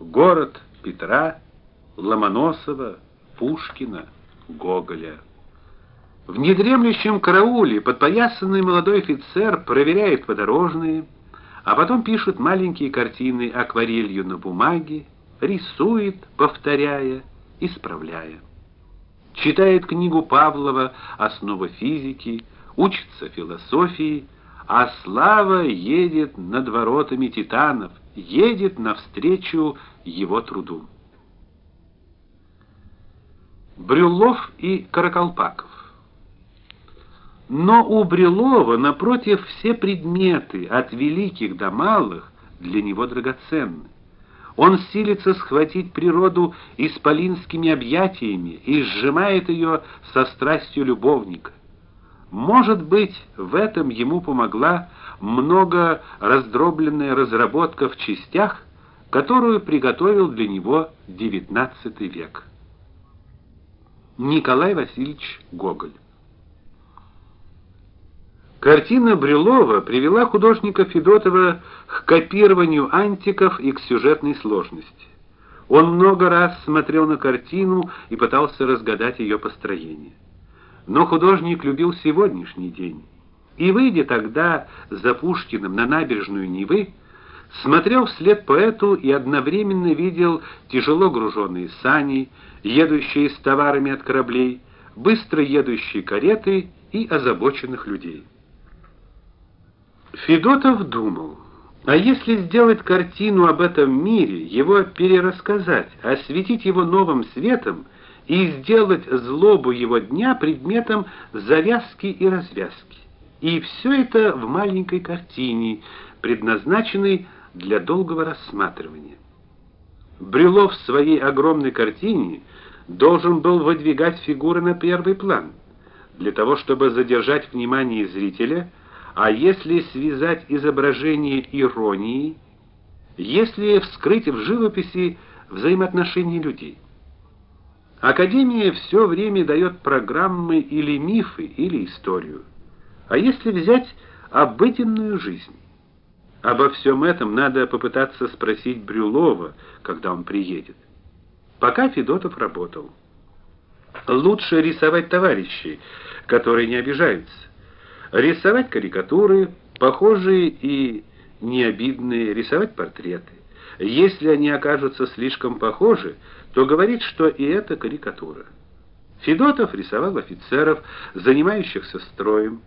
город Петра, Ломоносова, Пушкина, Гоголя. В недремлющем карауле подпоясанный молодой офицер проверяет подорожные, а потом пишет маленькие картины акварелью на бумаге, рисует, повторяя, исправляя. Читает книгу Павлова Основы физики, учится философии, а слава едет над воротами титанов, едет навстречу его труду. Брюллов и Каракалпаков. Но у Брюллова напротив все предметы, от великих до малых, для него драгоценны. Он силится схватить природу исполинскими объятиями и сжимает ее со страстью любовника. Может быть, в этом ему помогла много раздробленная разработка в частях, которую приготовил для него XIX век. Николай Васильевич Гоголь Картина Брюлова привела художника Федотова к копированию антиков и к сюжетной сложности. Он много раз смотрел на картину и пытался разгадать ее построение. Но художник любил сегодняшний день. И выйдя тогда за Пушкиным на набережную Невы, смотрел вслед поэту и одновременно видел тяжело груженные сани, едущие с товарами от кораблей, быстро едущие кареты и озабоченных людей. Федотов думал: а если сделать картину об этом мире, его перерассказать, осветить его новым светом и сделать злобу его дня предметом завязки и развязки. И все это в маленькой картине, предназначенной для долгого рассматривания. Брюлов в своей огромной картине должен был выдвигать фигуры на первый план, для того чтобы задержать внимание зрителя а если связать изображение иронией, если вскрыть в живописи взаимоотношения людей. Академия все время дает программы или мифы, или историю. А если взять обыденную жизнь? Обо всем этом надо попытаться спросить Брюлова, когда он приедет. Пока Федотов работал. Лучше рисовать товарищей, которые не обижаются рисовать карикатуры, похожие и необидные, рисовать портреты. Если они окажутся слишком похожи, то говорить, что и это карикатура. Федотов рисовал офицеров, занимающихся строем,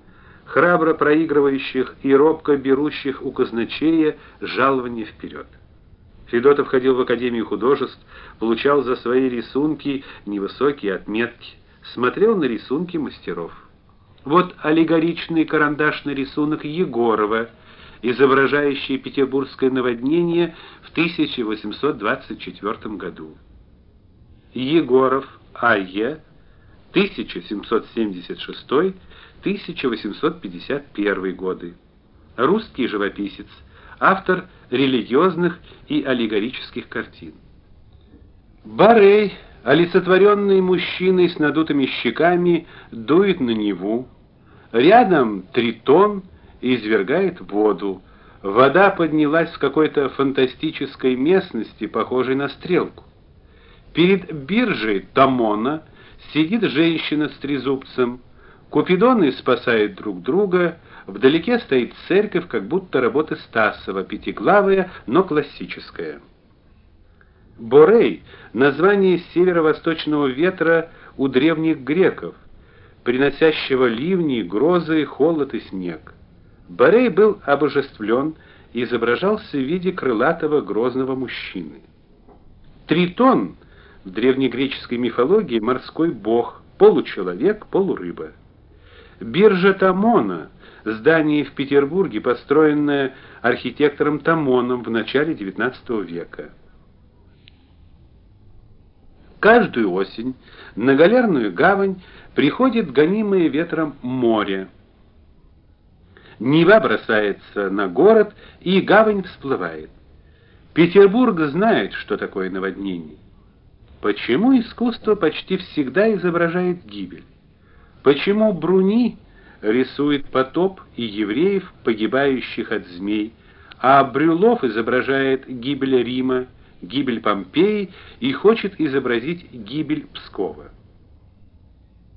храбро проигрывающих и робко берущих у казначея жалование вперед. Федотов ходил в Академию художеств, получал за свои рисунки невысокие отметки, смотрел на рисунки мастеров. Вот аллегоричный карандашный рисунок Егорова, изображающий петербургское наводнение в 1824 году. Егоров А.Е. 1776-1851 годы. Русский живописец, автор религиозных и аллегорических картин. Барей, олицетворенный мужчиной с надутыми щеками, дует на Неву, Рядом тритон извергает воду. Вода поднялась в какой-то фантастической местности, похожей на стрелку. Перед биржей Тамона сидит женщина с трезубцем. Купидоны спасают друг друга. Вдалеке стоит церковь, как будто работа Стасова, пятиглавая, но классическая. Борей название северо-восточного ветра у древних греков приносящего ливни, грозы, холод и снег. Борей был обожествлен и изображался в виде крылатого грозного мужчины. Тритон в древнегреческой мифологии морской бог, получеловек, полурыба. Биржа Тамона здание в Петербурге, построенное архитектором Тамоном в начале XIX века. Каждую осень на Галерную гавань приходит гонимое ветром море. Нева бросается на город, и гавань всплывает. Петербург знает, что такое наводнение. Почему искусство почти всегда изображает гибель? Почему Бруни рисует потоп и евреев, погибающих от змей, а Брюлов изображает гибель Рима, гибель Помпеи и хочет изобразить гибель Пскова.